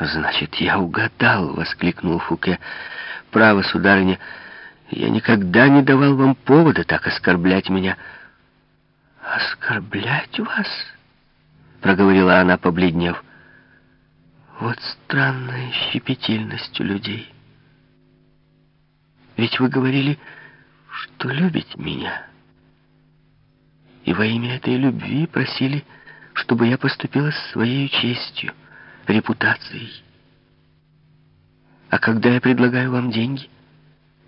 «Значит, я угадал!» — воскликнул Фуке. «Право, сударыня, я никогда не давал вам повода так оскорблять меня». «Оскорблять вас?» — проговорила она, побледнев. «Вот странная щепетильность у людей. Ведь вы говорили, что любите меня. И во имя этой любви просили, чтобы я поступила с своей честью» репутацией. А когда я предлагаю вам деньги,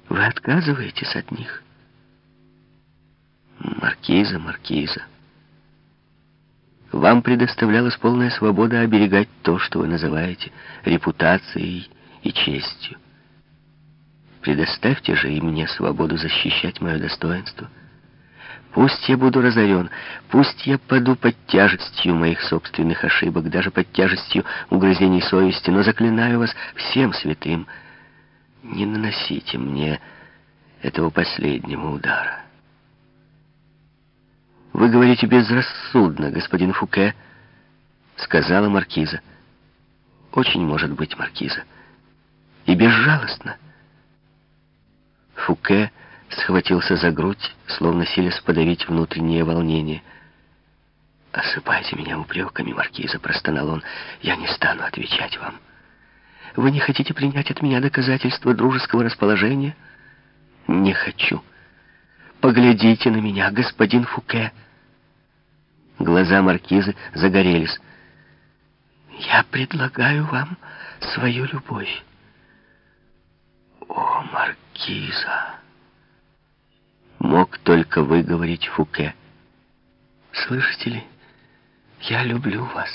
вы отказываетесь от них. Маркиза, маркиза. Вам предоставлялась полная свобода оберегать то, что вы называете репутацией и честью. Предоставьте же и мне свободу защищать мое достоинство — Пусть я буду разорен, пусть я паду под тяжестью моих собственных ошибок, даже под тяжестью угрызений совести, но заклинаю вас всем святым, не наносите мне этого последнего удара. «Вы говорите безрассудно, господин Фуке», — сказала маркиза. «Очень может быть, маркиза. И безжалостно». Фуке схватился за грудь, словно силясь подавить внутреннее волнение. «Осыпайте меня упреками, маркиза», — простонал он. «Я не стану отвечать вам. Вы не хотите принять от меня доказательства дружеского расположения?» «Не хочу. Поглядите на меня, господин Фуке». Глаза маркизы загорелись. «Я предлагаю вам свою любовь». «О, маркиза!» Мог только выговорить Фуке. «Слышите ли, я люблю вас,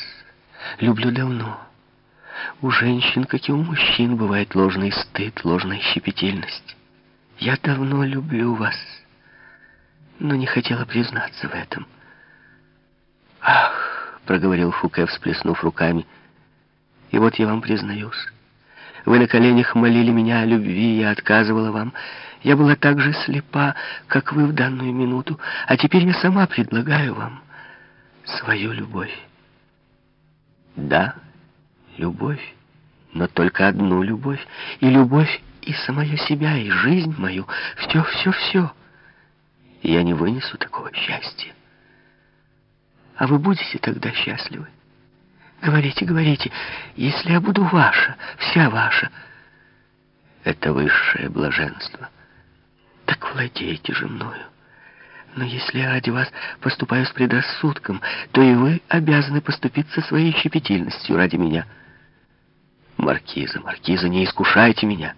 люблю давно. У женщин, как и у мужчин, бывает ложный стыд, ложная щепетильность. Я давно люблю вас, но не хотела признаться в этом». «Ах!» — проговорил Фуке, всплеснув руками. «И вот я вам признаюсь». Вы на коленях молили меня о любви, я отказывала вам. Я была так же слепа, как вы в данную минуту, а теперь я сама предлагаю вам свою любовь. Да, любовь, но только одну любовь, и любовь и самое себя, и жизнь мою, все, все, все. Я не вынесу такого счастья. А вы будете тогда счастливы? Говорите, говорите, если я буду ваша, вся ваша. Это высшее блаженство. Так владейте же мною. Но если я ради вас поступаю с предрассудком, то и вы обязаны поступиться своей щепетильностью ради меня. Маркиза, маркиза, не искушайте меня.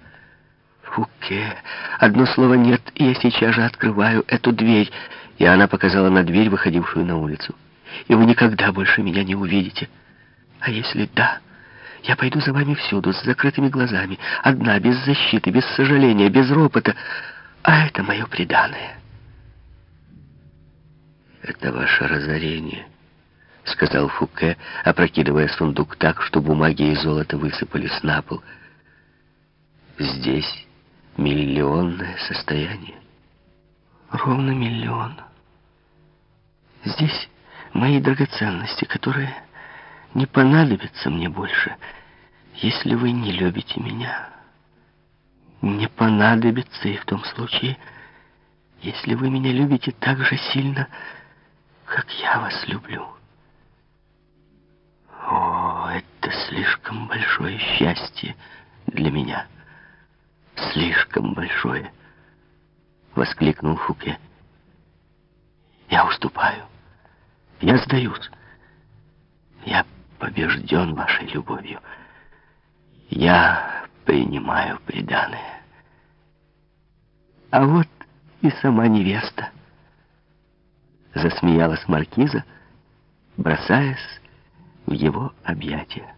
Фуке, одно слово «нет», и я сейчас же открываю эту дверь. И она показала на дверь, выходившую на улицу. И вы никогда больше меня не увидите. А если да, я пойду за вами всюду, с закрытыми глазами, одна, без защиты, без сожаления, без ропота. А это мое преданное. Это ваше разорение, сказал Фуке, опрокидывая сундук так, что бумаги и золото высыпались на пол. Здесь миллионное состояние. Ровно миллион. Здесь мои драгоценности, которые не понадобится мне больше, если вы не любите меня. Не понадобится и в том случае, если вы меня любите так же сильно, как я вас люблю. О, это слишком большое счастье для меня. Слишком большое, воскликнул Фуке. Я уступаю. Я сдаюсь. Я побежден вашей любовью. Я принимаю преданное. А вот и сама невеста. Засмеялась маркиза, бросаясь в его объятия.